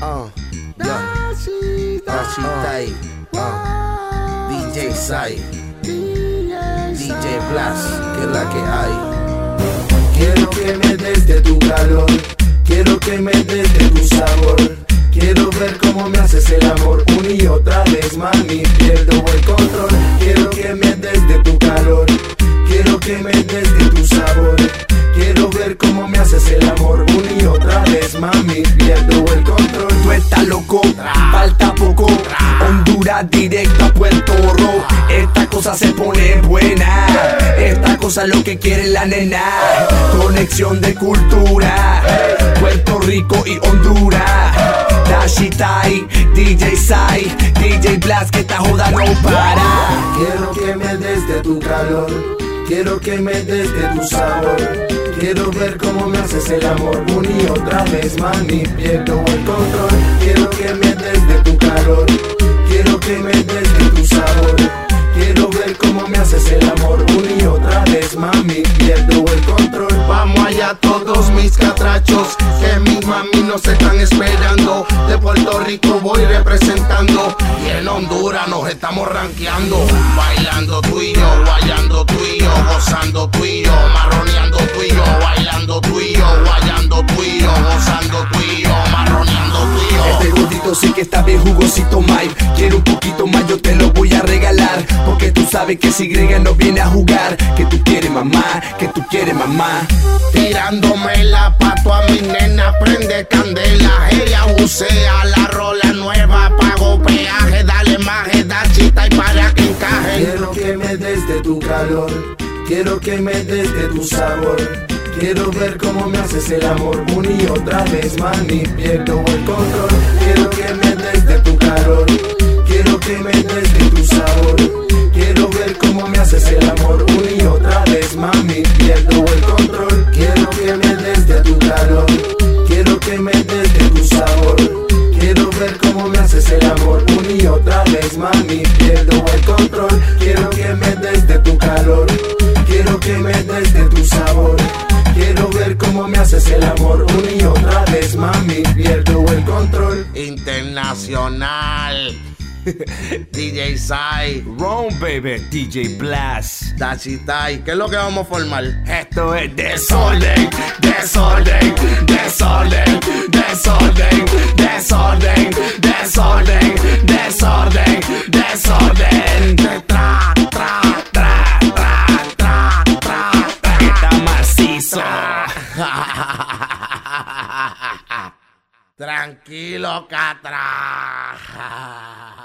Uh, yeah. Tai. Uh, DJ Sai. DJ Blast, que es la que hay. Quiero que me des de tu calor. Quiero que me des de tu sabor. Quiero ver cómo me haces el amor una y otra vez, mami. Pierdo el control. Quiero que me des de tu calor. Quiero que me des de tu sabor. Quiero ver cómo me haces el amor una y otra vez, mami. Pierdo el control. Tú estás loco, falta poco. Honduras directo a Puerto Rico. Esta cosa se pone buena. Esta cosa es lo que quiere la nena. Conexión de cultura. Puerto Rico y Honduras. Dashi Tai, DJ Sai, DJ Blast, que esta joda no para. Quiero que me des de tu calor, quiero que me des de tu sabor. Quiero ver cómo me haces el amor una y otra vez, mami. Pierdo el control. Quiero que me des de tu calor, quiero que me des de tu sabor. Quiero ver cómo me haces el amor una y otra vez, mami. Pierdo el control. Vamos allá todos mis catrachos Que mis mami nos están esperando Puerto Rico voy representando Y en Honduras nos estamos rankeando Bailando tú y yo, guayando tú y yo Gozando tú y yo, marroneando tú y yo Bailando tú y yo, guayando tú y yo Gozando tú y yo, marroneando tú y yo Este gordito sí que está bien jugosito, Mike. Quiero un poquito más, yo te lo voy a regalar. Porque tú sabes que si Grega no viene a jugar. Que tú quieres mamá, que tú quieres mamá. Tirándome la pato a mi nena, prende candela. Ella bucea la rola nueva, pago peaje, dale maje, da chita y para que encaje. Quiero que me des de tu calor, quiero que me des de tu sabor. Quiero ver cómo me haces el amor una y otra vez, mami. Pierdo el control. Quiero que me des de tu calor, quiero que me des de tu sabor. Quiero ver cómo me haces el amor una y otra vez, mami. Pierdo el control. Quiero que me des de tu calor, quiero que me des sabor. Quiero ver cómo me haces el amor una y otra vez, mami. Pierdo el control. Quiero que me des de tu calor. Quiero que me des de tu sabor. Quiero ver cómo me haces el amor una y otra vez, mami. Pierdo el control. Internacional. DJ Sai, Wrong, baby, DJ Blast. Dashi Tai, ¿qué es lo que vamos a formar? Esto es desorden, desorden, desorden, Tranquilo, Catra.